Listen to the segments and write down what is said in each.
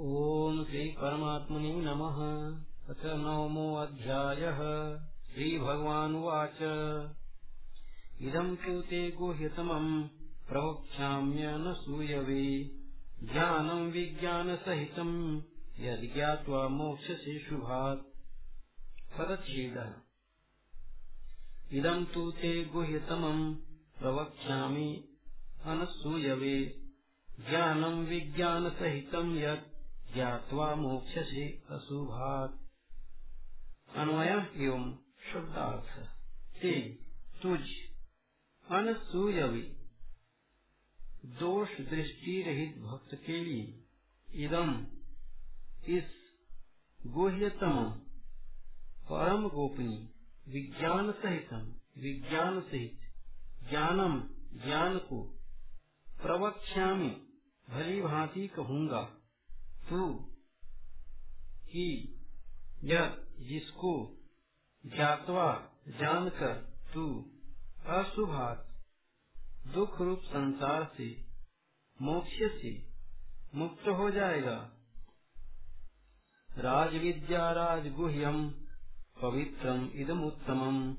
ॐ श्रीपरमात्मने नमः। अथ नवमोऽध्यायः श्रीभगवानुवाच इदं तु ते गुह्यतमम् प्रवक्ष्याम्यनसूयवे ज्ञानम् विज्ञानसहितम् यद्ज्ञात्वा मोक्षसे शुभात्। पदच्छेदः। इदं तु ते गुह्यतमम् प्रवक्ष्यामि अनसूयवे ज्ञानम् विज्ञानसहितम् यत् ज्ञात्वा मोक्षसे अशुभात् अन्वय एवं शुद्धार्थ ते तुझ अनसूयवी। दोष दृष्टि रहित भक्त के लिए इदम, इस गुह्यतम परम गोपनीय विज्ञान सहितम विज्ञान सहित ज्ञानम ज्ञान को प्रवक्ष्यामी भली भांति कहूँगा। तू कि यह जिसको ज्ञातवा जानकर तू अशुभात दुख रूप संसार से, मोक्ष से मुक्त हो जाएगा। राज विद्या राजगुह्यम पवित्रम इदम उत्तमम।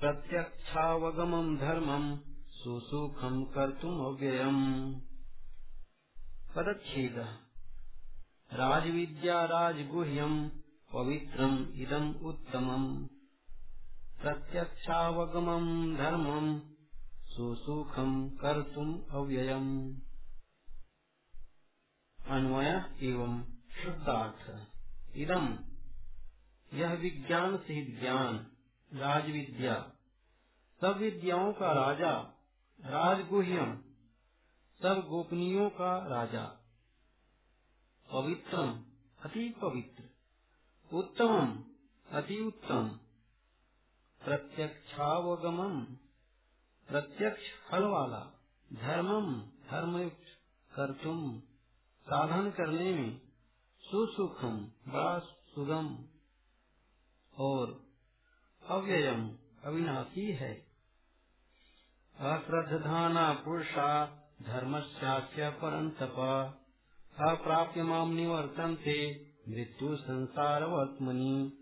प्रत्यक्षावगमम धर्मम सुसुखम कर्तुम अव्ययम पदच्छेद। राजविद्या राजगुह्यम पवित्रम इदम उत्तमम। प्रत्यक्षावगमम धर्मम सुसुखम कर्तुम अव्ययम। अन्वय एवं शुद्धार्थ। इदम। यह विज्ञान सहित ज्ञान, राजविद्या। सब विद्याओं का राजा, राजगुह्यम। सब गोपनीयों का राजा। पवित्रम, अति पवित्र। उत्तमम, अति उत्तम प्रत्यक्षावगमम प्रत्यक्ष फल वाला धर्मम, धर्मयुक्त कर तुम साधन करने में सुसुखम, बड़ा सुगम। और अव्ययम, अविनाशी है। अश्रद्धाना पुरुषा, धर्मस्यास्य परन्तप। अप्राप्य माम निवर्तन्ते। मृत्यु संसारवर्त्मनि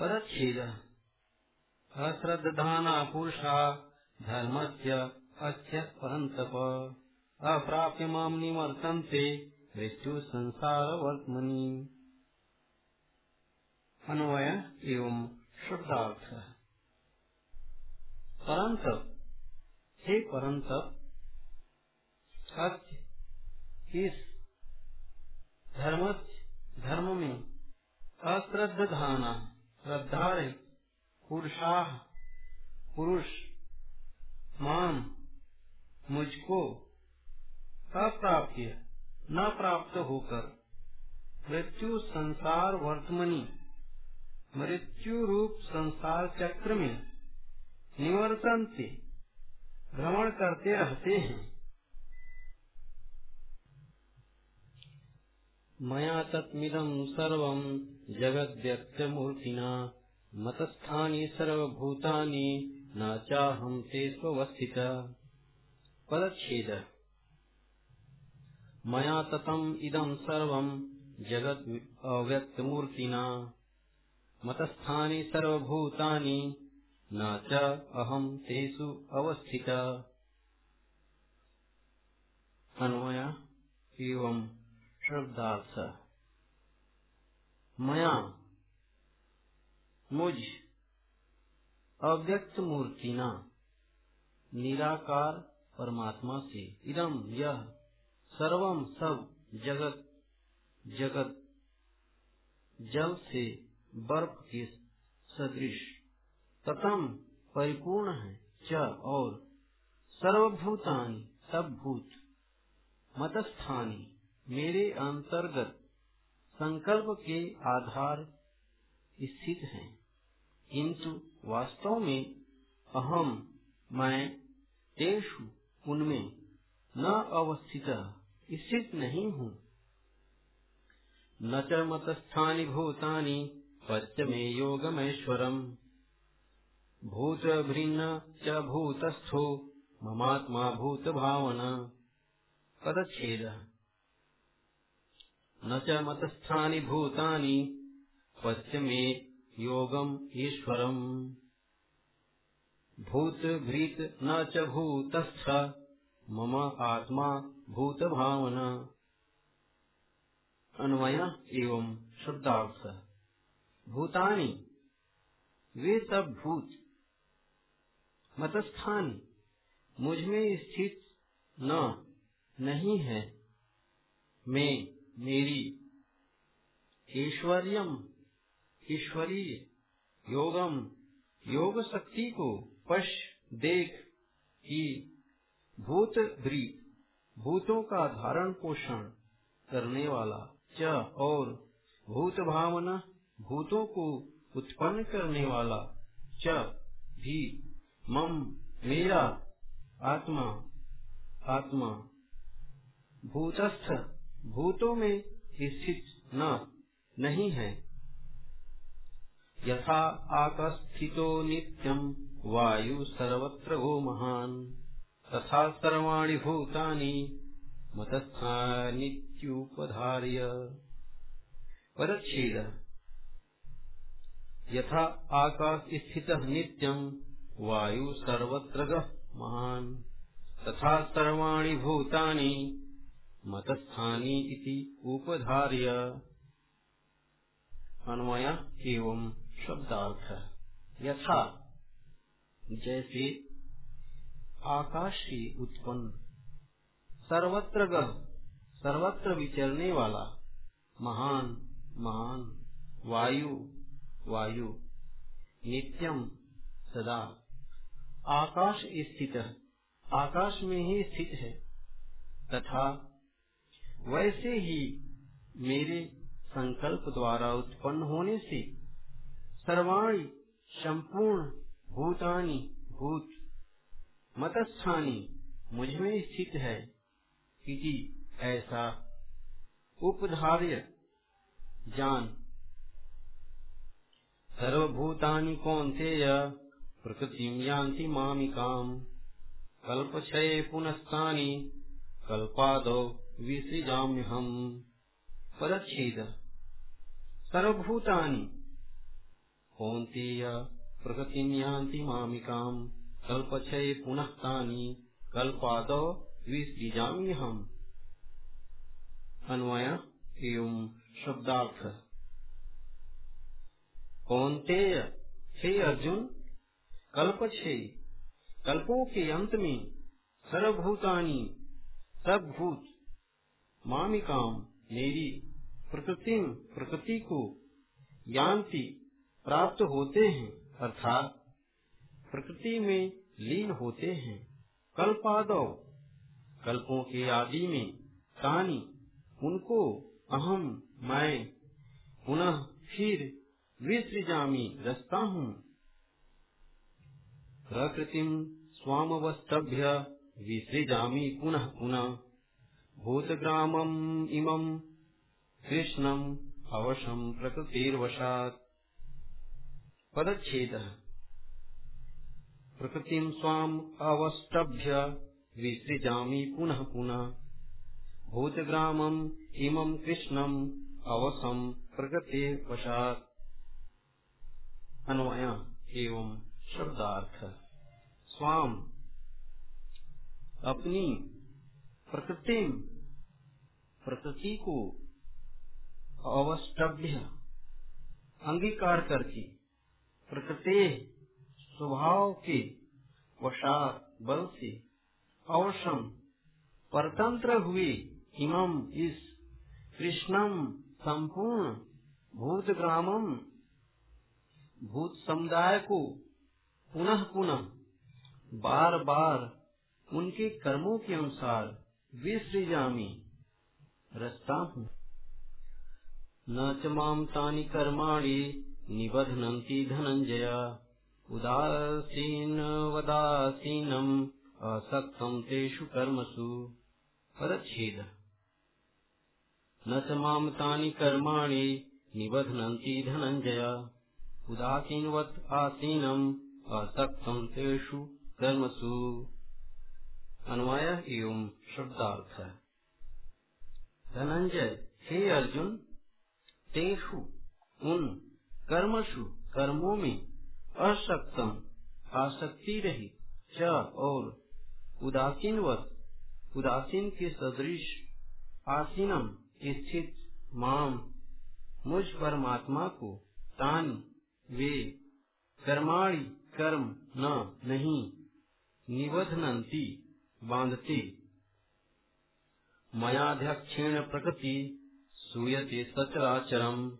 परच्छेद। अश्रद्धाना पुरुषा अस्य परन्तप। अप्राप्य माम निवर्तन्ते। मृत्यु संसारवर्त्मनि अन्वय एवं शुद्धार्थ परंत हे परंत सत्य इस धर्म धर्म में अश्रद्धाना श्रद्धा पुरुषा, पुरुष मान मुझको अप्राप्य, न प्राप्त होकर, मृत्यु संसार वर्तमनी, मृत्यु रूप संसार चक्र में निवर्तन से भ्रमण करते रहते हैं। मया तत्मिदं सर्वं जगद्व्यक्तमूर्तिना। मतस्थानि सर्वभूतानि न चाहं ते स्वस्थित पदच्छेद। मया ततम् इदं सर्वं जगद् अव्यक्तमूर्तिना मतस्थानि सर्वभूतानि न च अहं तेषु अवस्थित। अन्वय एवं शब्दार्थ मया मुझ अव्यक्त मूर्तिना निराकार परमात्मा से। इदम यह सर्वम सब जगत जगत जल से बर्फ़ के सदृश। ततम परिपूर्ण है च और सर्वभूतानि, सब भूत, मतस्थानी। मेरे अंतर्गत संकल्प के आधार स्थित हैं। किंतु वास्तव में अहम मैं तेषु उनमें न अवस्थित, स्थित नहीं हूँ। न च मतस्थानि भूतानि पश्च मे योगमैश्वरम्। भूत भिन्न च भूतस्थो, ममात्मा भूत भावना। पदच्छेद। न च मतस्थानि भूतानि। पश्य मे योगम भूत भृत न च भूतस्थ, मम आत्मा भूत भावना अन्वय एवं शब्दार्थ भूतानी। वे सब भूत। मतस्थान। मुझमें स्थित न, नहीं है। मैं मेरी, ईश्वरियम, ईश्वरीय, योगम योग शक्ति को पश देख कि भूत भ्रीत भूतों का धारण पोषण करने वाला, च, और भूत भावना भूतों को उत्पन्न करने वाला, च, भी, मम, मेरा, आत्मा आत्मा, भूतस्थ भूतों में स्थित न, नहीं है। यथा आकस्थितो नित्यम वायु सर्वत्र गो महान, तथा सर्वाणि भूतानि मतस्थानित्युपधार्य। परच्छेद यथा आकाश स्थित नित्यम वायु सर्वत्र महान, तथा सर्वाणि भूतानि मतस्थानी इति उपधार्य। अन्वय एवं शब्दार्थ। यथा, जैसे, आकाश से उत्पन्न। सर्वत्र गह, सर्वत्र विचरने वाला। महान महान। वायु वायु। नित्यम सदा। आकाश स्थित। आकाश में ही स्थित है। तथा वैसे ही मेरे संकल्प द्वारा उत्पन्न होने से सर्वाणी संपूर्ण भूतानी भूत मतस्थानी मुझमें स्थित है कि ऐसा उपधार्य जान। सर्वभूतानि कौन्तेय प्रकृतिं यान्ति मामिकाम्। कल्पक्षये पुनस्तानि कल्पादौ विसृजाम्यहम्। पदच्छेद। सर्वभूतानि। कौन्तेय प्रकृतिं यान्ति मामिकाम्। कल्पक्षये पुनः तानि। कल्पादौ विसृजाम्यहम्। अन्वय एवं शब्दार्थ। कौन्तेय हे अर्जुन कल्प कल्पों के अंत में सर्वभूतानी सब भूत मामिकाम मेरी प्रकृति प्रकृति को यान्ति प्राप्त होते हैं, अर्थात प्रकृति में लीन होते हैं। कल्पादव कल्पों के आदि में तानी, उनको अहम मैं पुनः फिर विसृजामी, रचता हूँ। प्रकृतिम स्वामवस्तभ्य विसृजामी पुनः पुनः। भूतग्रामम इमं कृष्णम अवशम प्रकृतिर्वशात्। पदच्छेद। प्रकृतिम स्वाम अवस्तभ्य विसृजामी पुनः पुनः। भूतग्रामम इमं कृष्णम अवसम प्रकृति वशात अन्वय एवं शब्दार्थ। स्वाम। अपनी प्रकृति प्रकृति को अवस्टभ्य अंगीकार करके प्रकृति स्वभाव के वशात बल से अवसम परतंत्र हुए इमम इस कृष्णम संपूर्ण भूत ग्रामम भूत समुदाय को पुनः पुनः बार बार उनके कर्मों के अनुसार विसृजामी। रचता हूँ न च माम तानि कर्माणि निबध्नन्ति धनंजय उदासीन वदासीनम असक्तम तेषु कर्मसु। पदच्छेद। न च माम तानि कर्माणि निबध्नन्ति धनंजय उदासीनवत् आसीनम असक्तम तेषु कर्मसु। अन्वय एवं शब्दार्थ। धनंजय, हे अर्जुन, तेषु, उन कर्मशु कर्मों में, असक्तम, आसक्ति रही। च, और उदासीन उदासीन के सदृश, आसीनम, स्थित, माम, मुझ परमात्मा को, तान, वे, कर्माणि, कर्म न, नहीं निबधनती बांधते। मयाध्यक्षेण प्रकृति सूयते सचराचरम।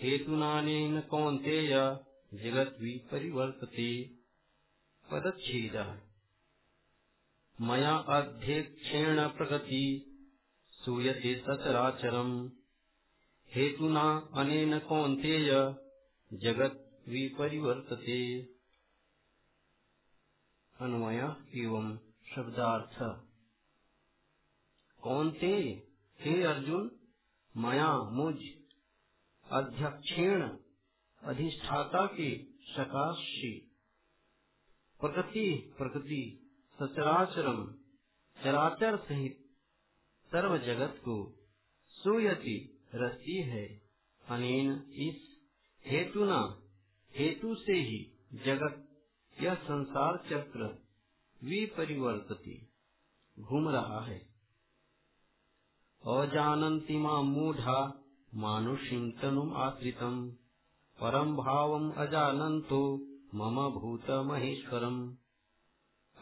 हेतुनानेन कौन्तेय जगत परिवर्तते। पदच्छेद। मया अध्यक्षेण प्रकृति सूयते सचराचरम। हेतुना अनेन कौन्तेय जगत विपरिवर्तते अन्वय एवं शब्दार्थ। कौनते हे अर्जुन, मया मुझ, अध्यक्षेण अधिष्ठाता के सकाशी। प्रकृति प्रकृति, सचराचरम, चराचर सहित सर्व जगत को सुयति रसी है। अनेन इस हेतुना हेतु से ही जगत, यह संसार चक्र विपरिवर्तती घूम रहा है। अजानती माँ मूढ़ा मानुषीं तनुम आश्रितम। परम भावम अजानन्तो मम भूत महेश्वरम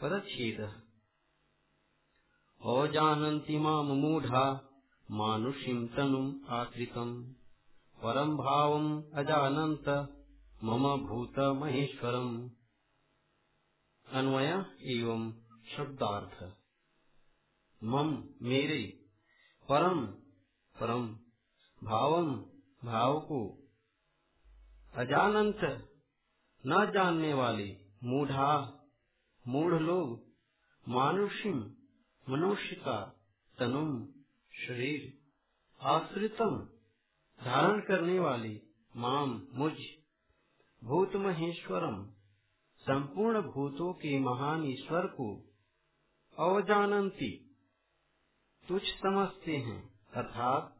पदछेद अजानन्ति माँ मूढ़ा मानुषीं तनुम आश्रितम। परम भावम अजानन्त मम भूत महेश्वरम अन्वय एवं शब्दार्थ। मम मेरे परम परम, भावम भाव को अजानंत, न जानने वाले, मूढ़ा, मूढ़ लोग, मानुषिम मनुष्य का तनुम, शरीर, आश्रितम, धारण करने वाले, माम, मुझ भूत महेश्वरम संपूर्ण भूतों के महान ईश्वर को अवजानती। तुच्छ समझते हैं, अर्थात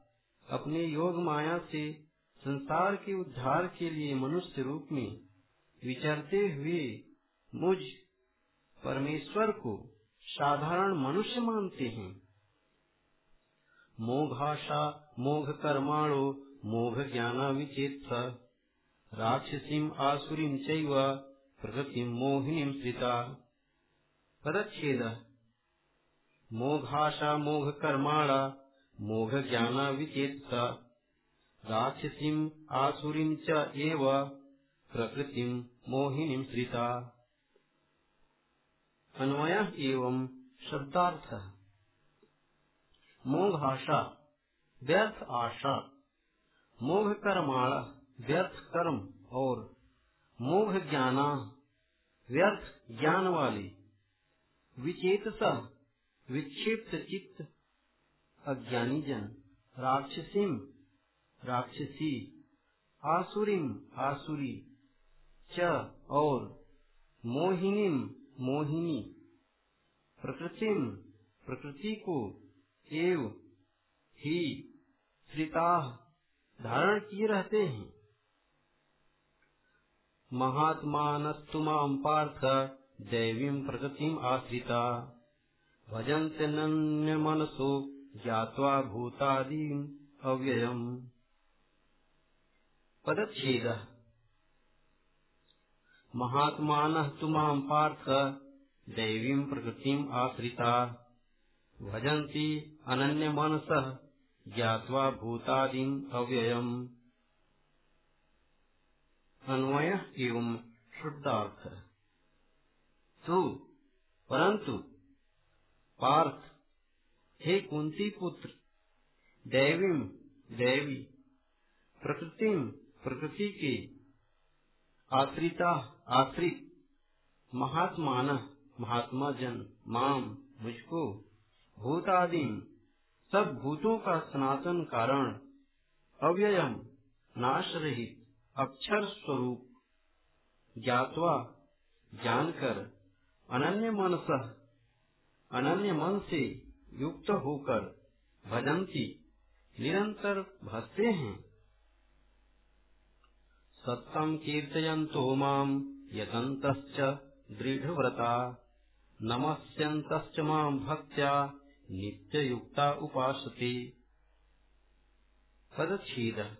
अपने योग माया से संसार के उद्धार के लिए मनुष्य रूप में विचरते हुए मुझ परमेश्वर को साधारण मनुष्य मानते हैं। मोघाशा मोघ कर्माणो मोघ ज्ञान विचेत राक्षसीम आसुरीम चैव प्रकृतिम पदच्छेद मोघाशा मोघ कर्माणा मोघ ज्ञान विचेत राक्षसीम आसुरीम च एव प्रकृतिम मोहिनीम श्रिता। अन्वय एवं शब्दार्थ। मोघाशा, व्यर्थ आशा। मोघ कर्माणा व्यर्थ कर्म। और मोघ ज्ञाना व्यर्थ ज्ञान वाले विचेत विक्षिप्त चित्त, अज्ञानी जन, राक्षसीम, राक्षसी, आसुरीम, आसुरी, च और मोहिनीम, मोहिनी, प्रकृतिम प्रकृति को एव, ही श्रिता धारण किए रहते हैं। महात्मानस्तुमां पार्थ, दैवीं प्रकृतिम् आश्रिता। भजन्त्यनन्यमनसो ज्ञात्वा भूतादीम् अव्ययम्। पदच्छेदः। महात्मानः तु पार्थ, दैवीं प्रकृतिम् आश्रिता। भजन्ति अनन्यमनसः, ज्ञात्वा भूतादीम् अव्ययम्। अन्वय एवं शुद्धार्थ। तो परंतु पार्थ। हे कुंती पुत्र दैवीम दैवी प्रकृतिम प्रकृति के आश्रिता, आश्रित, महात्मान महात्मा जन माम, मुझको, भूतादि, सब भूतों का सनातन कारण, अव्ययम नाश रहित अक्षर स्वरूप, ज्ञातवा, जानकर, अनन्य मनस अनन्य मन से युक्त होकर भजंती, निरंतर भसते हैं। सत्तम कीर्तयन्तो माम यतन्तश्च दृढ़व्रता, नमस्यन्तश्च माम भक्त्या नित्ययुक्ता उपासते। पदच्छेद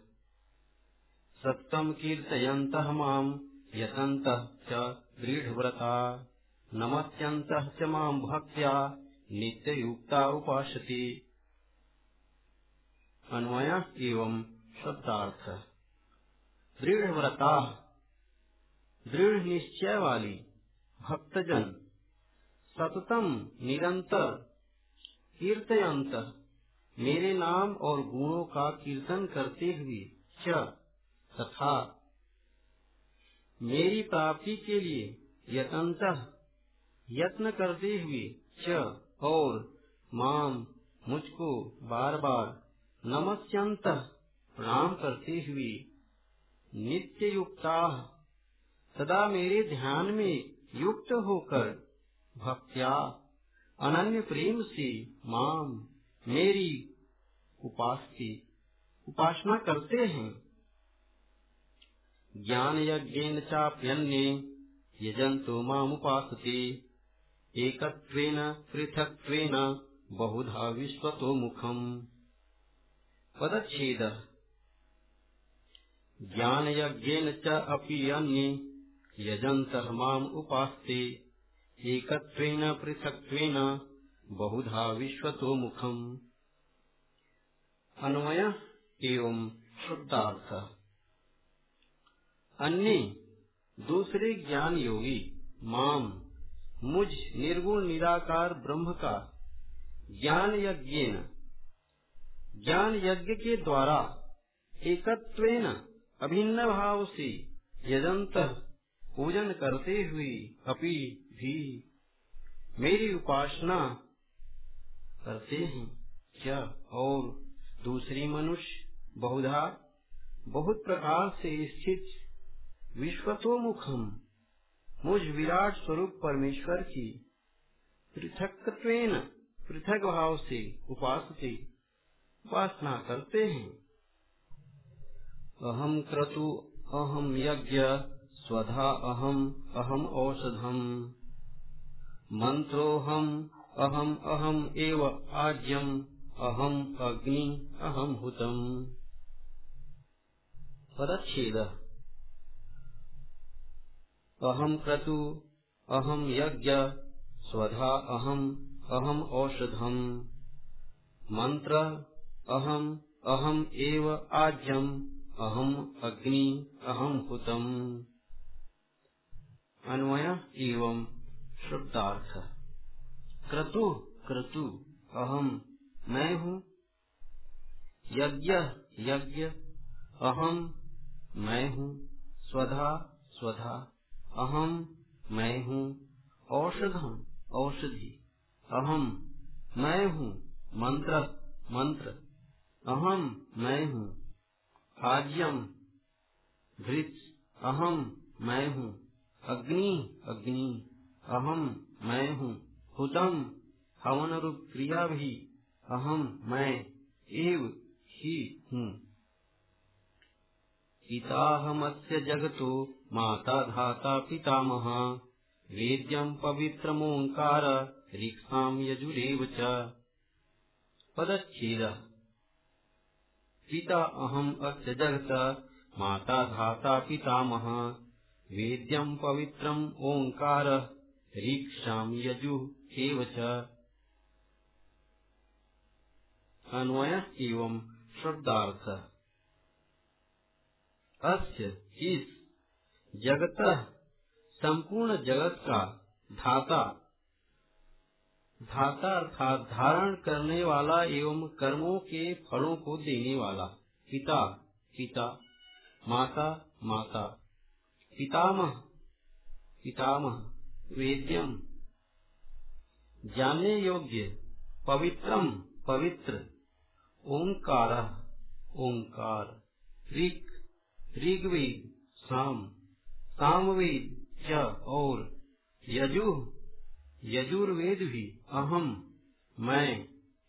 सत्यम कीर्तयंत माम यतंत च दृढ़व्रता। नमत्यंत च माम भक्त्या नित्ययुक्ता उपासते। अन्वय एवं शब्दार्थ। दृढ़व्रता। दृढ़ निश्चय वाली भक्तजन। सततम निरंतर कीर्तयंत मेरे नाम और गुणों का कीर्तन करते हुए तथा मेरी प्राप्ति के लिए यतंत यत्न करते हुए च, और माम मुझको बार बार नमस्यंत प्रणाम करते हुए नित्य युक्ता सदा मेरे ध्यान में युक्त होकर भक्त्या अनन्य प्रेम से माम मेरी उपास की उपासना करते हैं। ज्ञान यज्ञ चाप्यन्य यजंतो मामुपासते। एकत्वेन, पृथक्त्वेन, बहुधा विश्वतो मुखम। पदच्छेद। ज्ञान यज्ञ अन्ये यजन्तः माम् उपास्ते। एकत्वेन, पृथक्त्वेन, बहुधा विश्वतो मुखम। अन्वय एवं शुद्धार्थ अन्य, दूसरे ज्ञान योगी माम मुझ निर्गुण निराकार ब्रह्म का ज्ञान यज्ञ ज्ञान यज्ञ के द्वारा एकत्वेन अभिन्न भाव से यजंत पूजन करते हुए अपी भी मेरी उपासना करते हैं। क्या? और दूसरी मनुष्य बहुधा बहुत प्रकार से स्थित विश्वतोमुखम मुझ विराट स्वरूप परमेश्वर की। पृथक पृथक भाव से उपासते, उपासना करते हैं। अहम क्रतु अहम यज्ञ, स्वधा अहम अहम औषधम। मंत्रोहम अहम अहम एव आज्यम अहम अग्नि अहम हुतम। पदच्छेद। अहम क्रतु अहम यज्ञ, स्वधा अहम अहम औषधम। मंत्र अहम अहम एव आज्यम अहम अग्नि अहम हुतम। अन्वय एवं शुद्धार्थ क्रतु क्रतु अहम मैं हूँ। यज्ञ यज्ञ अहम मैं हूँ। स्वधा स्वधा अहम मैं हूँ, औषधम, औषधि। अहम मैं हूँ, मंत्र मंत्र। अहम मैं हूँ आज्यम भृत अहम मैं हूँ, अग्नि अग्नि। अहम मैं हूँ, हुतम हवन रूप क्रिया भी अहम मैं, एव ही हूँ। पिताहमस्य जगतो माता धाता पितामह। वेद्यम पवित्रमोङ्कार ऋक्षाम यजुरेव च। पिता अहम अस्य जगत, माता धाता पितामह। वेद्यम पवित्रम ओंकार रीक्षाम यजु एव च। अन्वय अस्य इस जगत संपूर्ण जगत का धाता। धाता अर्थात धारण करने वाला एवं कर्मों के फलों को देने वाला। पिता पिता, माता माता। पितामह पितामह, वेद्यम। जानने योग्य, पवित्रम, पवित्र। ओंकार ओंकार। ऋग ऋग्वेद, साम। सामवेद च और। यजु, यजुर्वेद भी अहम, मैं,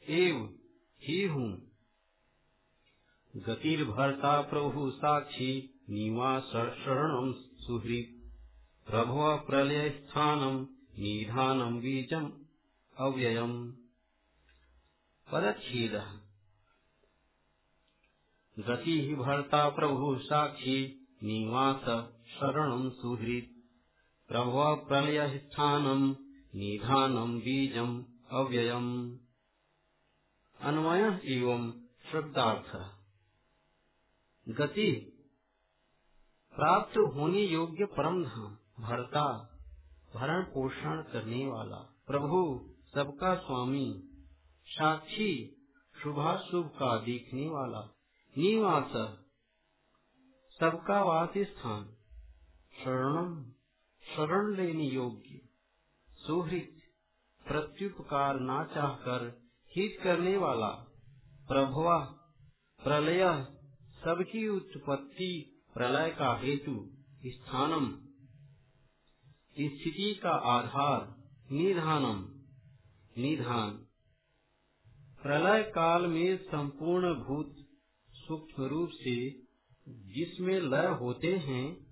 एव, ही हूँ। गतिर्भर्ता प्रभु साक्षी निवास शरणं सुहृत् प्रभव प्रलयस्थानं निधानं बीजम् अव्ययम्। पदच्छेदः। गतिः भर्ता प्रभु साक्षी निवास शरणं सुहृत्। प्रभव प्रलयस्थानं, निधानं बीजम् अव्ययम्। अन्वय एवं शब्दार्थ। गति प्राप्त होने योग्य परम धाम, भरता, भरण पोषण करने वाला। प्रभु सबका स्वामी, साक्षी, शुभाशुभ का देखने वाला। निवास, सबका वास स्थान। शरणम, शरण लेने योग्य। सुहृत, प्रत्युपकार ना चाहकर हित करने वाला। प्रभवा, प्रलय, सबकी उत्पत्ति, प्रलय का हेतु, स्थानम। स्थिति का आधार, निधानम। निधान। प्रलय काल में संपूर्ण भूत सूक्ष्म रूप से जिसमें लय होते हैं,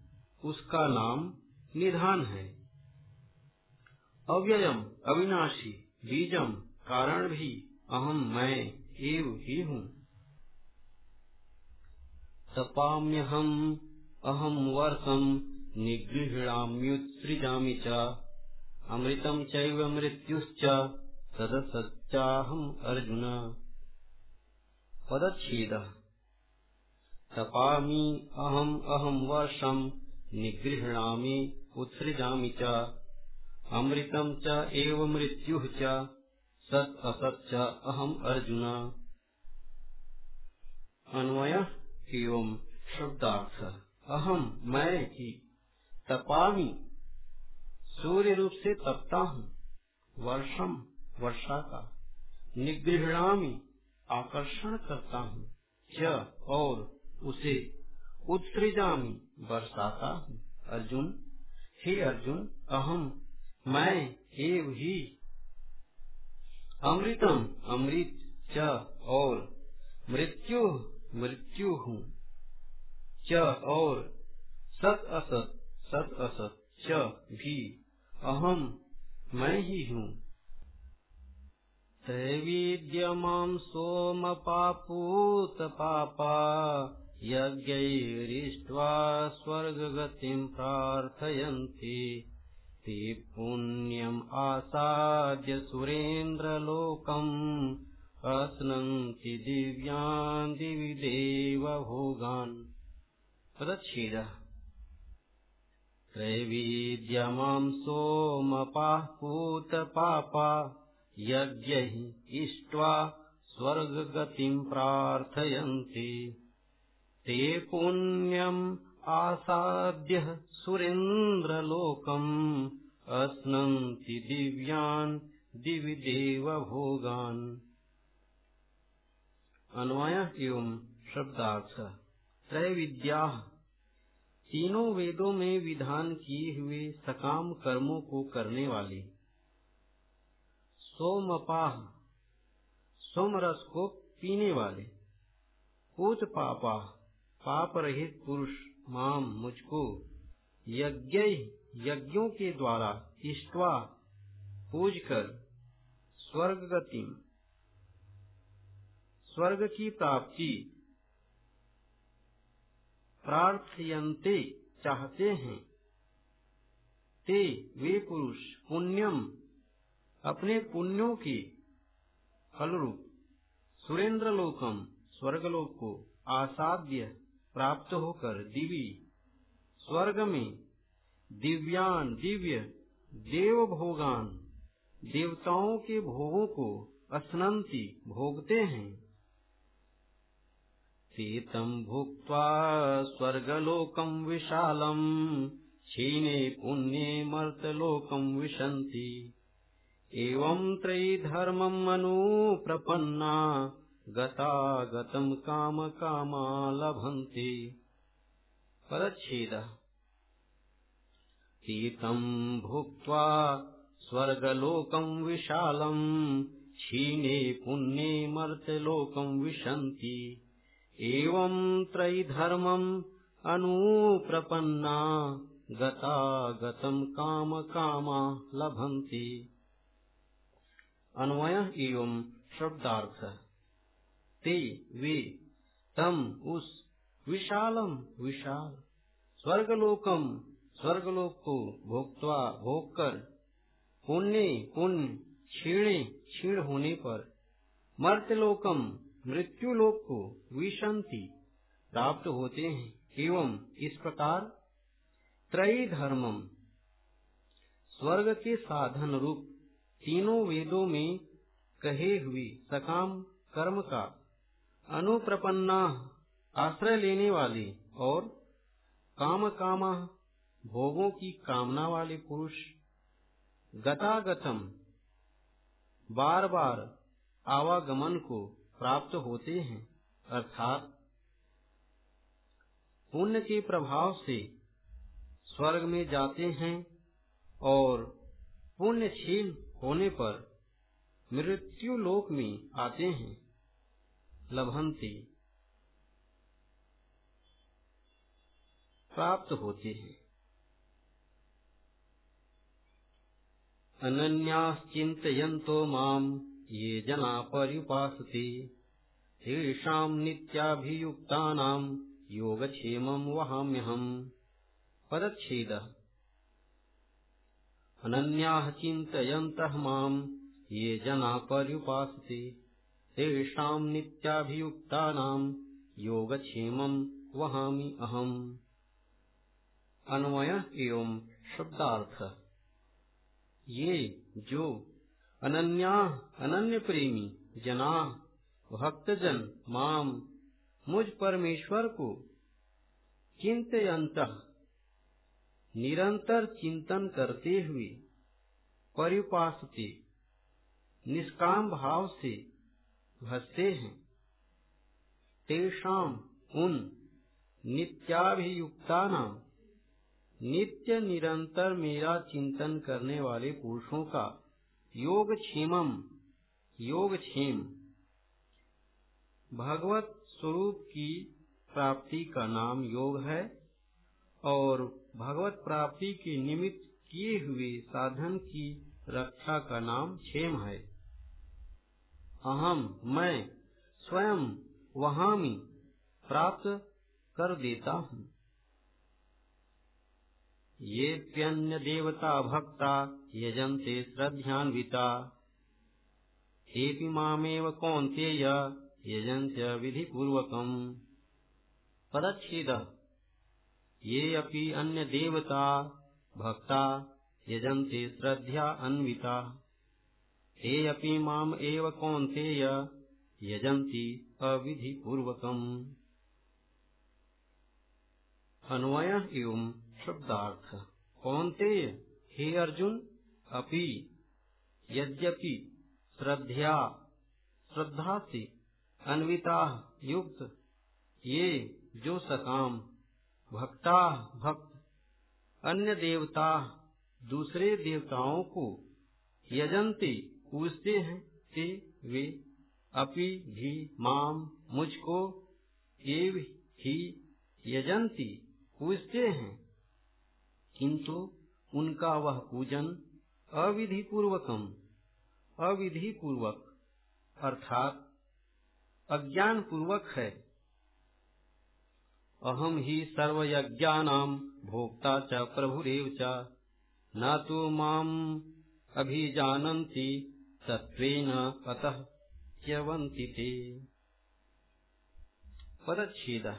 उसका नाम निधान है। अव्ययम, अविनाशी, बीजम, कारण भी अहम मैं, एव ही हूँ। तपाम्यहम् अहम् वर्षम् निगृह्णाम्युत्सृजामि च। अमृतम् चैव मृत्युश्च सदसच्चाहम् अर्जुन। पदच्छेदः। तपामि अहम् अहम् वर्षम् निगृह्णामि उत्सृजामि च। अमृतम् च एव मृत्युः च, सत् असत् च अहम् अर्जुन। अन्वयः एवं शब्दार्थ। अहम मैं ही तपामी। सूर्य रूप से तपता हूँ, वर्षम, वर्षा का। निगृहणामी, आकर्षण करता हूँ, च और उसे उत्सृजामी बरसाता अर्जुन, हे अर्जुन, अहम, मैं एव ही। अमृतम, अमृत च, और मृत्यु मृत्यु हूँ। च, और सत असत सत असत च भी। अहम, मैं ही हूँ। त्रैविद्यमां सोम पापूत पापा यज्ञैरिष्ट्वा स्वर्गगतिं प्रार्थयन्ति। ते पुण्यम् आसाद्य सुरेन्द्रलोकम् अश्नन्ति दिव्यान् दिवि देव भोगान् पदच्छेदः त्रैविद्यमां सोमपाः पूतपापा यज्ञैः इष्ट्वा स्वर्गगतिं प्रार्थयन्ति ते आसाद्य सुरेन्द्रलोकम् अश्नन्ति दिव्यान् दिवि देव भोगान् अन्वय एवं शब्दार्थ। त्रय विद्या तीनों वेदों में विधान किए हुए सकाम कर्मों को करने वाले। सोमपाह सोमरस को पीने वाले। पूत पापा। पाप रहित पुरुष माम मुझको यज्ञ यज्ञों के द्वारा इष्टवा पूज कर स्वर्ग गति स्वर्ग की प्राप्ति प्रार्थयन्ते चाहते हैं। ते वे पुरुष पुण्यम, अपने पुण्यों के फलरूप सुरेंद्र लोकम स्वर्गलोक को आसाद्य प्राप्त होकर दिवी। स्वर्ग में दिव्यान दिव्य देव भोगान देवताओं के भोगों को स्नंती भोगते हैं। शीतम् भुक्त्वा स्वर्गलोकम् विशालम् क्षीणे पुण्ये मर्तलोकम् विशन्ति। एवम् त्रयीधर्मम् अनुप्रपन्ना गता गतम् काम कामा लभन्ति पदच्छेदः शीतम् भुक्त्वा स्वर्गलोकम् विशालम् क्षीणे पुण्ये मर्तलोकम् विशन्ति। एवं त्रयीधर्मम् अनुप्रपन्ना गतागतम काम कामा लभन्ति अन्वय एवं शब्दार्थ। ते वे। तम उस विशालम विशाल। स्वर्गलोकम स्वर्गलोक को भोक्तवा भोग कर पुण्य पुण्य क्षीण क्षीण होने पर, मर्त्यलोकम मृत्युलोक को विशंति प्राप्त होते हैं एवं इस प्रकार त्रय धर्मम स्वर्ग के साधन रूप तीनों वेदों में कहे हुए सकाम कर्म का अनुप्रपन्ना, आश्रय लेने वाले और काम कामा भोगों की कामना वाले पुरुष। गतागतम बार बार आवागमन को प्राप्त होते हैं, अर्थात पुण्य के प्रभाव से स्वर्ग में जाते हैं और पुण्यशील होने पर मृत्यु लोक में आते हैं। लभंती प्राप्त होते हैं। अनन्याश्चिन्तयन्तो माम् ये जना पर्युपासते तेषाम् नित्याभियुक्तानाम् योगक्षेमम् वहाम्यहम्। पदच्छेदः अनन्याः चिन्तयन्तः माम् ये जना पर्युपासते तेषाम् नित्याभियुक्तानाम् योगक्षेमम् वहामि अहम्। अन्वय एवं शब्दार्थ। ये जो अनन्या अनन्य प्रेमी जना, भक्तजन माम मुझ परमेश्वर को चिंतयंत निरंतर चिंतन करते हुए परिपासते, निष्काम भाव से भसते हैं। तेषाम उन नित्याभियुक्ता नाम नित्य निरंतर मेरा चिंतन करने वाले पुरुषों का योग क्षेमम योग क्षेम भगवत स्वरूप की प्राप्ति का नाम योग है और भगवत प्राप्ति के निमित्त किए हुए साधन की रक्षा का नाम क्षेम है। अहम मैं स्वयं वहाँ प्राप्त कर देता हूँ। येऽप्यन्यदेवता भक्ता यजन्ते श्रद्धान्विता। तेऽपि मामेव कौन्तेय यजन्त्य विधिपूर्वकम्। पदच्छेदः। ये अपि अन्यदेवता भक्ता यजन्ते श्रद्ध्या अन्विता ते अपि माम् एव कौन्तेय यजन्ति अविधिपूर्वकम्। अन्वय एवं शब्दार्थ। कौनते हे अर्जुन, अपि यद्यपि श्रद्धा श्रद्धा से अन्विता युक्त, ये जो सकाम भक्ता भक्त अन्य देवता दूसरे देवताओं को यजंते पूजते हैं ते वे अपि भी माम मुझको एव ही यजंती पूजते हैं। किंतु उनका वह पूजन अविधि पूर्वकम अविधि पूर्वक अर्थात अज्ञान पूर्वक है। अहम ही सर्वयज्ञानाम भोक्ता च प्रभुरेव च। न तो माम अभिजानन्ति तत्वेन अतः च्यवन्ति ते। पदच्छेदः।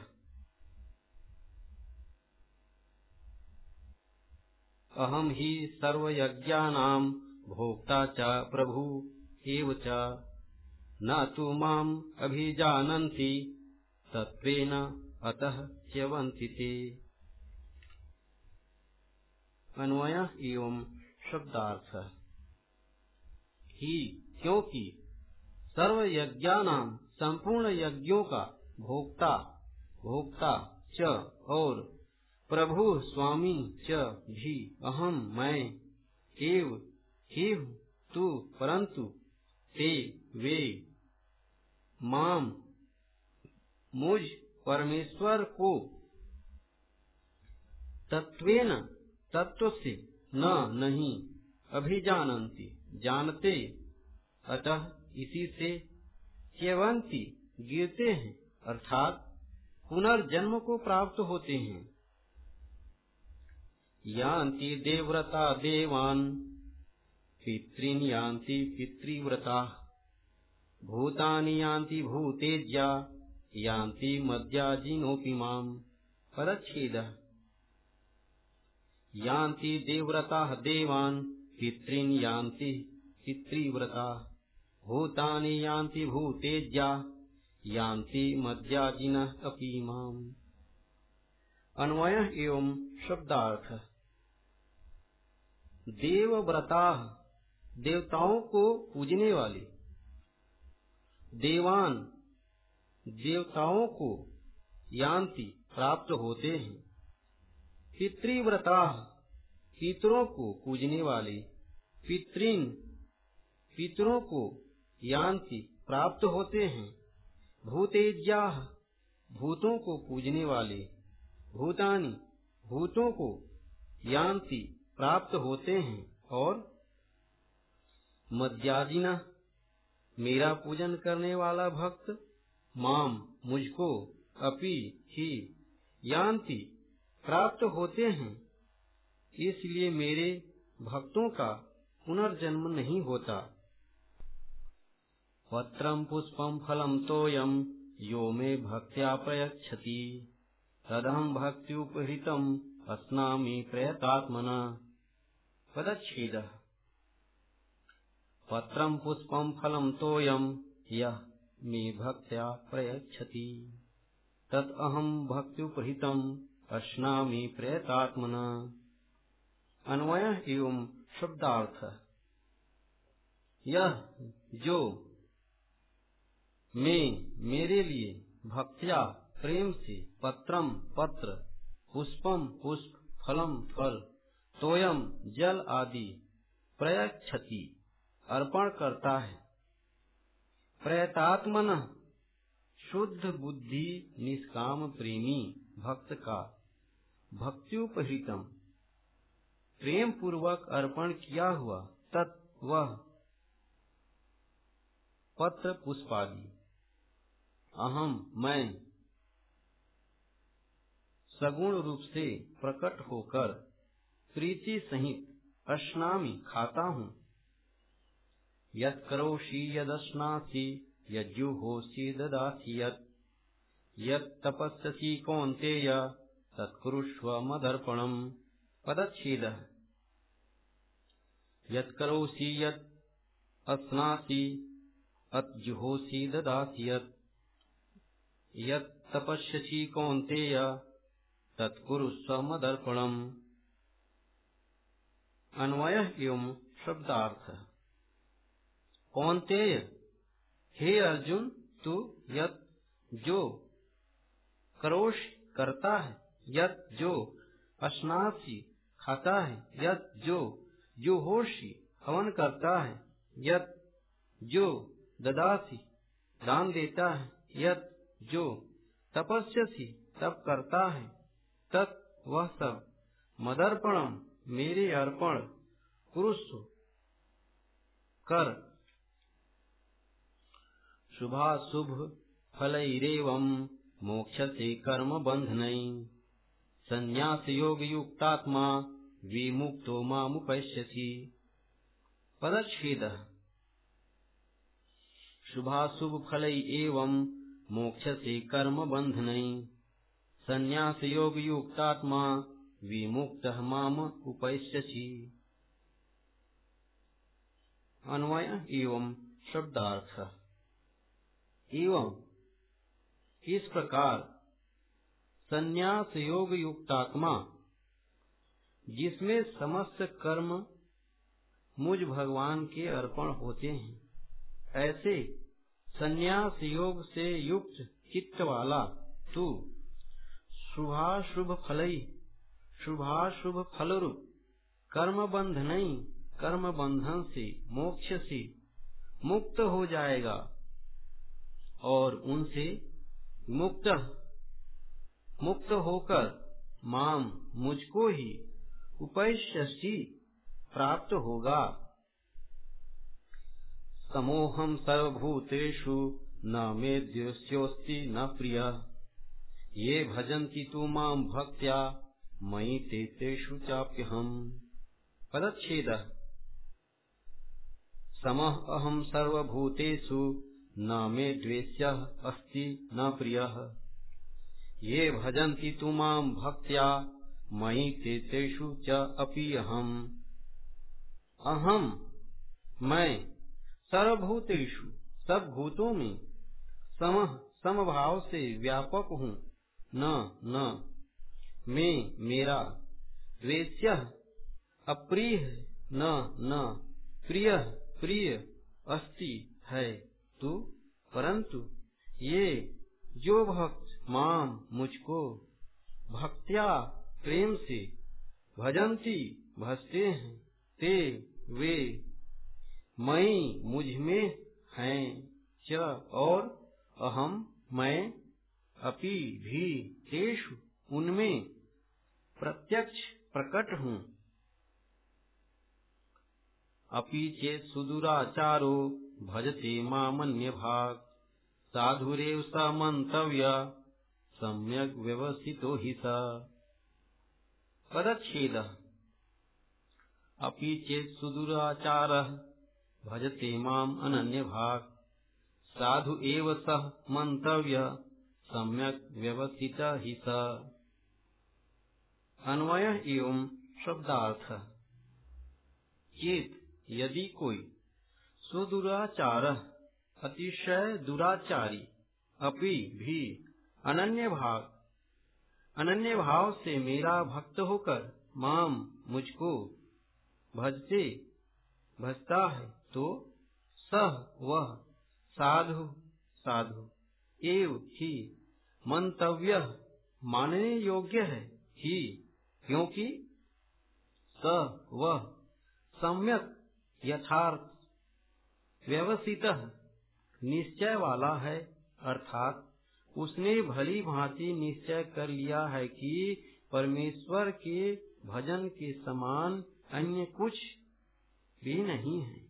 अहम ही सर्वयज्ञानाम् भोक्ता च प्रभु एव च। न तु माम् अभिजानन्ति। तत्वेन अतः च्यवन्ति ते। अन्वय एवं शब्दार्थ। ही, क्योंकि सर्व यज्ञानाम संपूर्ण यज्ञों का भोक्ता भोक्ता च और प्रभु स्वामी च भी अहम मैं एव ही तू, परंतु ते, वे माम मुझ परमेश्वर को तत्वेन तत्व से न, नहीं अभिजानती जानते, अतः इसी से केवंती गिरते हैं, अर्थात पुनर्जन्म को प्राप्त होते हैं। यान्ति देवव्रता देवान, पितृन यान्ति पितृव्रता। भूतानि यान्ति भूतेज्या, यान्ति मद्याजिनोऽपि माम्। पदच्छेदः यान्ति देवव्रताः देवान् पितॄन् यान्ति पितृव्रता, भूतानि यान्ति भूतेज्या, यान्ति मद्याजिनः अपि माम्। अन्वयः एवं शब्दार्थ। देवव्रता देवताओं को पूजने वाले। देवान देवताओं को यान्ति प्राप्त होते हैं। पितृव्रता पितरों को पूजने वाले पितृन, पितरों को यान्ति प्राप्त होते हैं। भूतेज्या भूतों को पूजने वाले भूतानी, भूतों को यान्ति प्राप्त होते हैं और मध्याजिना मेरा पूजन करने वाला भक्त, माम मुझको अपि ही यान्ति प्राप्त होते हैं। इसलिए मेरे भक्तों का पुनर्जन्म नहीं होता। पत्रम पुष्पम फलम तोयम यो मे भक्त्या प्रयच्छति। तदहम भक्त्युपहृतम अस्नामि प्रयतात्मना। पदच्छेद। पत्रम पुष्पम फलम तोयम यह मे भक्त्या प्रयच्छति। तत् अहम भक्त्युपहृतम अश्नामि प्रयतात्मना। अन्वय एवं शब्दार्थ। यह जो मैं, मेरे लिए भक्तिया, प्रेम से पत्रम, पत्र, पुष्पम, पुष्प, फलम, फल, तोयम, जल आदि प्रयक्षति अर्पण करता है। प्रयतात्मन, शुद्ध बुद्धि, निष्काम प्रेमी, भक्त का, भक्त्युपहितम। प्रेम पूर्वक अर्पण किया हुआ तत् वह पत्र पुष्पादि। अहम मैं, सगुण रूप से प्रकट होकर प्रीति सहित अश्नामी खाता हूँ। यद करोषि यदश्नासी यज्जुहोषि ददासी यद यद तपस्यसि कौन्तेय, तत्कुरुष्व मदर्पणम्। पदच्छेदः। यत्करोषि यत्, अस्नासि अत्जुहोषि अन्वय एवं शब्दार्थ। कौन्तेय, हे अर्जुन, तू यत, जो करोश करता है, यत, जो अस्नासी खाता है, यत जो जो होशी, हवन करता है, यत जो ददासी, दान देता है, यत जो तपस्यसी, तप करता है, तत् वह सब। मदर्पणम, मेरे अर्पण पुरुष कर। शुभाशुभ फलैरेवं मोक्ष से कर्म बंधन संन्यास योग युक्तात्मा विमुक्तो मामुपश्यसि पदच्छेदः कर्म बंधन संन्यास योग युक्तात्मा विमुक्त माम उपैष्यसि। अन्वय एवं शब्दार्थ। एवं इस प्रकार संन्यास योग युक्तात्मा जिसमें समस्त कर्म मुझ भगवान के अर्पण होते हैं। ऐसे संन्यास योग से युक्त चित्त वाला तू शुभाशुभ फलई, शुभाशुभ फल रूप कर्म बंध नहीं कर्म बंधन से, मोक्ष से मुक्त हो जाएगा और उनसे मुक्त मुक्त होकर माम मुझको ही उपैष्यि प्राप्त होगा। समोहम सर्वभूतेषु न मे द्योस्ति न प्रिय। ये भजन्ति तु माम भक्त्या, मयि ते तेषु चाप्यहम्। पदच्छेदः। समः अहम् सर्वभूतेषु न मे द्वेष्यः अस्ति न प्रियः। ये भजन्ति तु माम् भक्त्या मयि ते तेषु च अपि अहम्। अहम, मैं, सर्वभूतेषु सब भूतों में सम समभाव से व्यापक हूँ। न न। मैं, मेरा। द्वेष्य अप्रिय, न न। प्रिय प्रिय, अस्ति, है। तू परंतु ये, जो भक्त माम मुझको, भक्त्या प्रेम से भजंती भजते हैं। ते, वे, मई मुझमें हैं, च और अहम, मैं, अपि भी, तेषु, उनमें प्रत्यक्ष प्रकट हूँ। अपि चेत सुदुराचारो भजते मामन्य भाग साधुरेव स मंतव्य सम्यक व्यवस्थितो हि स। पदच्छेद। अपि चेत् सुदुराचार, भजते माम अनन्य भाग साधु एव सह मंतव्य सम्यक व्यवस्थित ही स। अन्वय एवं शब्दार्थ। चेत यदि कोई सुदुराचार, अतिशय दुराचारी, अपि भी अनन्य भाव अनन्य भाव से मेरा भक्त होकर माम मुझको भजते भजता है तो सह वह साधु साधु। एव ही मंतव्य मानने योग्य है ही, क्योंकि स वह सम्यक यथार्थ व्यवस्थित निश्चय वाला है, अर्थात उसने भली भांति निश्चय कर लिया है कि परमेश्वर के भजन के समान अन्य कुछ भी नहीं है।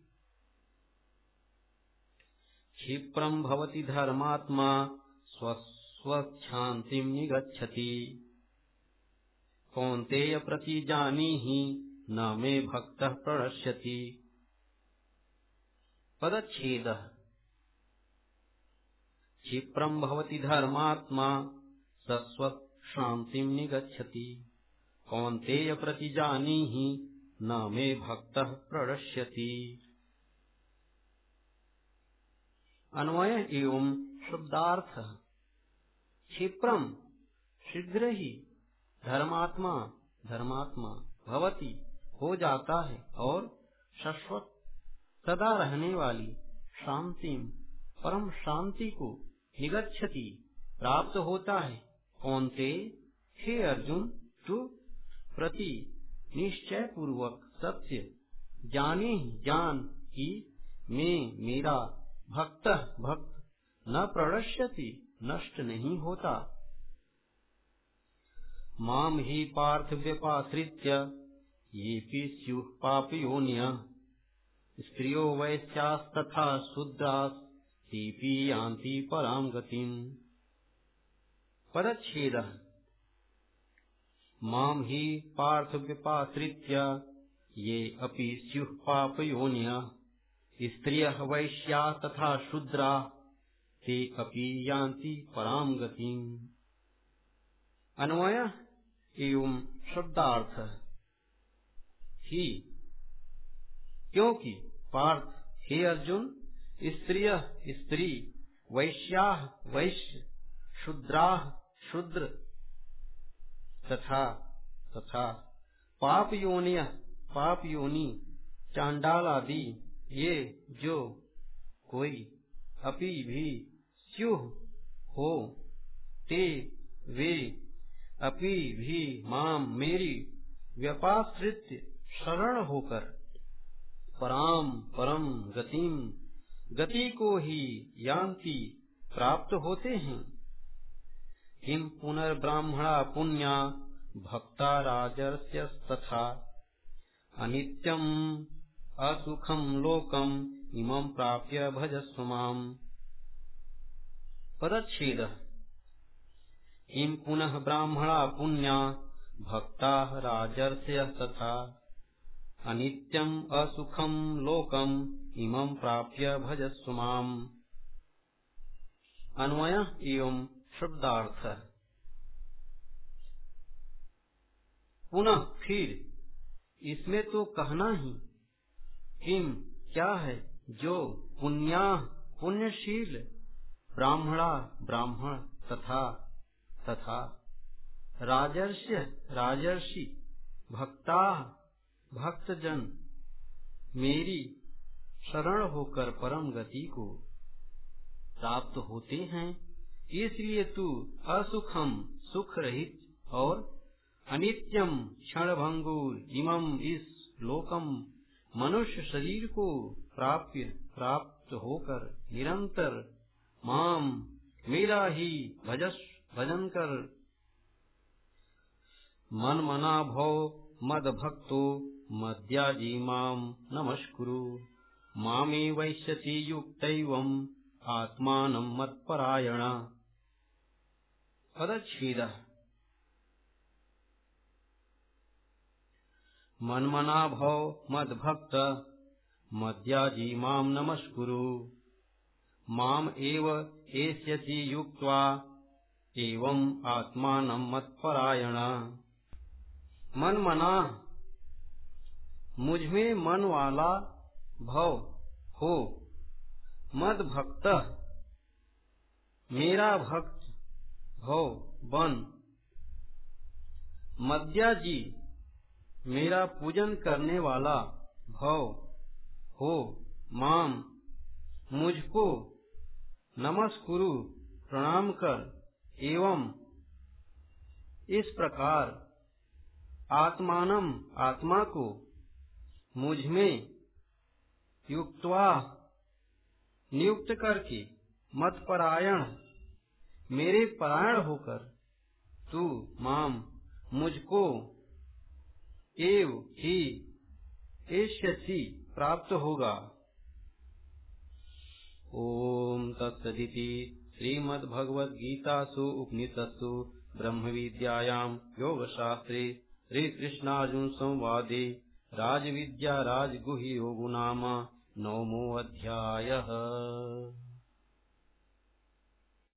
क्षिप्रम भवति धर्मात्मा स्वच्छांति निगछति कौंतेय प्रति जानी ही न मे भक्त प्रणश्यति पदछेद क्षिप्रम भवति धर्मात्मा सस्वत् शांति निगछति कौन्तेय प्रतिजानीहि न मे भक्त प्रणश्यति अन्वय एवं शब्दार्थ। क्षिप्रम शीघ्र ही धर्मात्मा धर्मात्मा भवती, हो जाता है और शाश्वत सदा रहने वाली शांति परम शांति को निगच्छति। प्राप्त होता है। कौनते? हे अर्जुन, तू प्रति निश्चय पूर्वक सत्य। जाने जान कि मैं, मेरा भक्त भक्त, न प्रणश्यति नष्ट नहीं होता। माम ही पार्थ व्यपाश्रित्य ये स्यु पापयोन्य। स्त्रियो वैश्यास्तथा शूद्रास तीपी यान्ति पराम गतिम्। परच्छेदः। माम् हि पार्थव्यपाश्रित्य ये अपि स्युः पापयोन्यः। स्त्रियः वैश्या तथा शूद्रा, ते अपि यान्ति पराम गतिम्। अन्वय एवं शब्दार्थ। ही। क्योंकि पार्थ हे अर्जुन स्त्रिय स्त्री, वैश्या वैश्य, शूद्रा शूद्र, तथा तथा पाप योनिय पाप योनि चांडाल आदि ये जो कोई अपि भी स्यु हो, ते वे अपि भी माम मेरी व्यपाश्रित शरण होकर पराम परम गतिम गति को ही यान्ति प्राप्त होते हैं। किं पुनर्ब्राह्मणा पुण्या, भक्ता राजर्ष्यस्तथा अनित्यम् असुखम लोकम इमम् प्राप्य भजस्व माम्। किम् पुनः ब्राह्मणा पुण्या, भक्ता राजर्षयः तथा अनित्यम् असुखम् लोकम् इमम् प्राप्य भजस्व अन्वयः एवं शब्दार्थः। पुनः फिर, इसमें तो कहना ही किम क्या है, जो पुण्या पुण्यशील, ब्राह्मणा ब्राह्मण तथा तथा, राजर्ष्य राजर्षि, भक्ता भक्तजन, मेरी शरण होकर परम गति को प्राप्त होते हैं, इसलिए तू असुखम सुख रहित और अनित्यम क्षण भंगुर इमम इस लोकम, मनुष्य शरीर को प्राप्य, प्राप्त होकर निरंतर माम, मेरा ही भजस, भजन कर। मन मना भव मद भक्तो मद्याजी माम नमस्कुरु। मामे वैश्यति युक्त आत्मान मत्परायण। पदछेद मन्मना भव मद्भक्त, मद्याजी माम नमस्कुरु। माम एव एष्यसि युक्त्वा एवं आत्मान मत्परायण। मन मना मुझमें मन वाला भव हो। मद भक्त, मेरा भक्त भव बन। मद्या जी, मेरा पूजन करने वाला भव हो। माम, मुझको नमस्कुरु, प्रणाम कर। एवं इस प्रकार आत्मानम आत्मा को मुझमें युक्तवा नियुक्त करके मत परायण। मेरे परायण होकर तू माम मुझको एव ही एष्यसि प्राप्त होगा। ओम तत्सदिति श्रीमद्भगवद्गीतासु उपनिषत्सु योगशास्त्रे श्रीकृष्णार्जुन संवादे राजविद्या राजगुहि योगुनामा नाम नवमोऽध्यायः